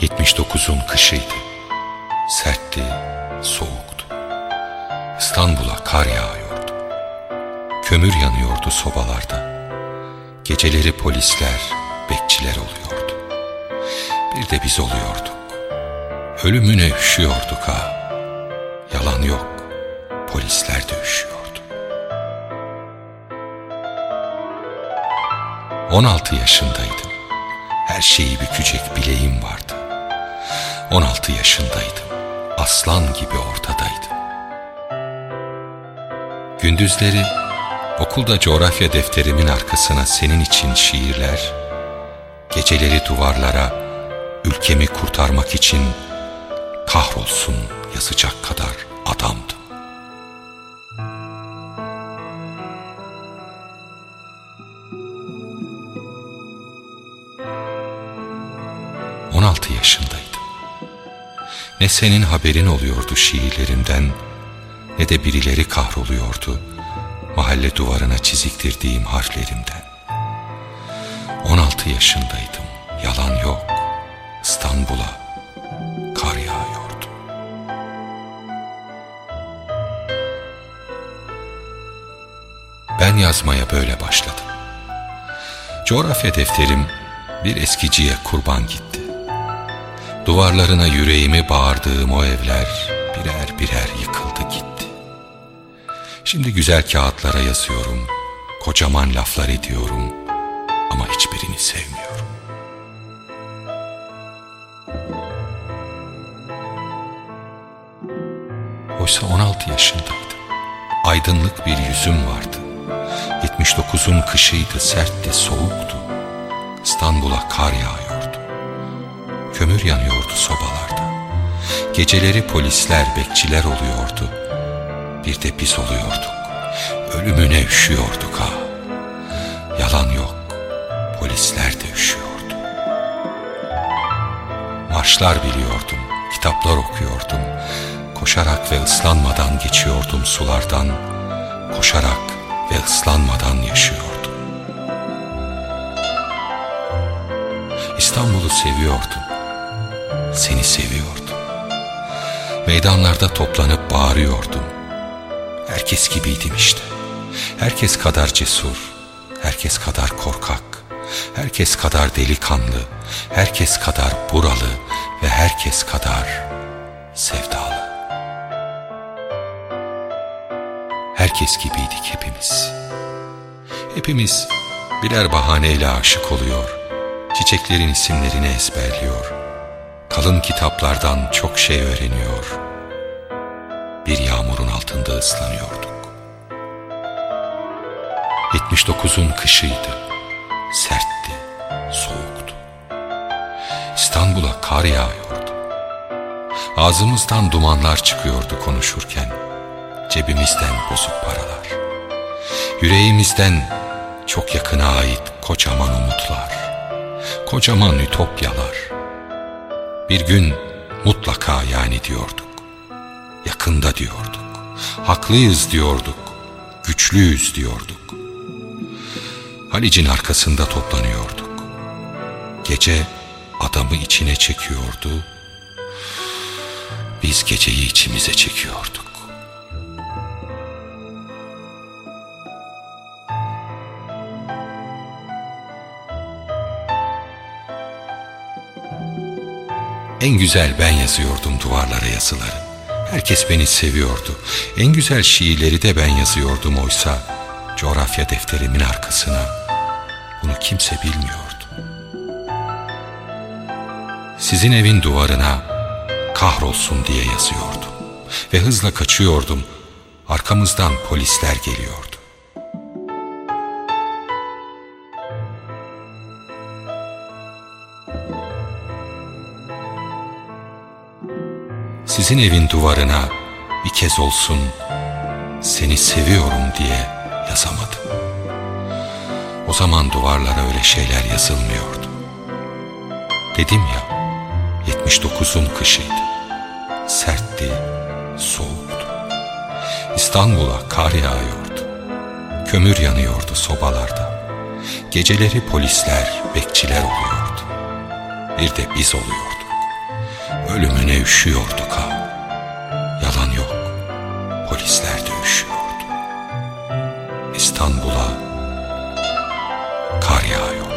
79'un kışıydı. Sertti, soğuktu. İstanbul'a kar yağıyordu. Kömür yanıyordu sobalarda. Geceleri polisler, bekçiler oluyordu. Bir de biz oluyorduk. Ölümüne üşüyorduk ha. Yalan yok, polisler de üşüyordu. 16 yaşındaydım. Her şeyi bükecek bileğim vardı. 16 yaşındaydım. Aslan gibi ortadaydım. Gündüzleri okulda coğrafya defterimin arkasına senin için şiirler, geceleri duvarlara ülkemi kurtarmak için kahrolsun yazacak kadar adamdım. On altı yaşındaydım. Ne senin haberin oluyordu şiirlerimden, ne de birileri kahroluyordu mahalle duvarına çiziktirdiğim harflerimden. 16 yaşındaydım, yalan yok. İstanbul'a kar yağıyordu. Ben yazmaya böyle başladım. Coğrafya defterim bir eskiciye kurban gitti. Duvarlarına yüreğimi bağırdığım o evler birer birer yıkıldı gitti. Şimdi güzel kağıtlara yazıyorum, kocaman laflar ediyorum ama hiçbirini sevmiyorum. Oysa 16 yaşındaydım. Aydınlık bir yüzüm vardı. 79'un kışıydı, sertti, soğuktu. İstanbul'a kar yağıyordu. Kömür yanıyordu sobalarda. Geceleri polisler, bekçiler oluyordu. Bir de biz oluyorduk. Ölümüne üşüyorduk ha. Yalan yok. Polisler de üşüyordu. Marşlar biliyordum. Kitaplar okuyordum. Koşarak ve ıslanmadan geçiyordum sulardan. Koşarak ve ıslanmadan yaşıyordum. İstanbul'u seviyordum. Seni seviyordum. Meydanlarda toplanıp bağırıyordum. Herkes gibiydim işte. Herkes kadar cesur, herkes kadar korkak, herkes kadar delikanlı, herkes kadar buralı ve herkes kadar sevdalı. Herkes gibiydik hepimiz. Hepimiz birer bahaneyle aşık oluyor, çiçeklerin isimlerini ezberliyor, kalın kitaplardan çok şey öğreniyor.'' bir yağmurun altında ıslanıyorduk. 79'un kışıydı. Sertti, soğuktu. İstanbul'a kar yağıyordu. Ağzımızdan dumanlar çıkıyordu konuşurken. Cebimizden bozuk paralar. Yüreğimizden çok yakına ait kocaman umutlar. Kocaman ütopyalar. Bir gün mutlaka yani diyorduk yakında diyorduk. Haklıyız diyorduk. Güçlüyüz diyorduk. Halic'in arkasında toplanıyorduk. Gece adamı içine çekiyordu. Biz geceyi içimize çekiyorduk. En güzel ben yazıyordum duvarlara yazıları. Herkes beni seviyordu. En güzel şiirleri de ben yazıyordum oysa coğrafya defterimin arkasına. Bunu kimse bilmiyordu. Sizin evin duvarına kahrolsun diye yazıyordum. Ve hızla kaçıyordum. Arkamızdan polisler geliyordu. Sizin evin duvarına bir kez olsun seni seviyorum diye yazamadım. O zaman duvarlara öyle şeyler yazılmıyordu. Dedim ya, 79'un kışıydı. Sertti, soğuktu. İstanbul'a kar yağıyordu. Kömür yanıyordu sobalarda. Geceleri polisler, bekçiler oluyordu. Bir de biz oluyorduk ölümüne üşüyorduk ha. Yalan yok, polisler de üşüyordu. İstanbul'a kar yağıyor.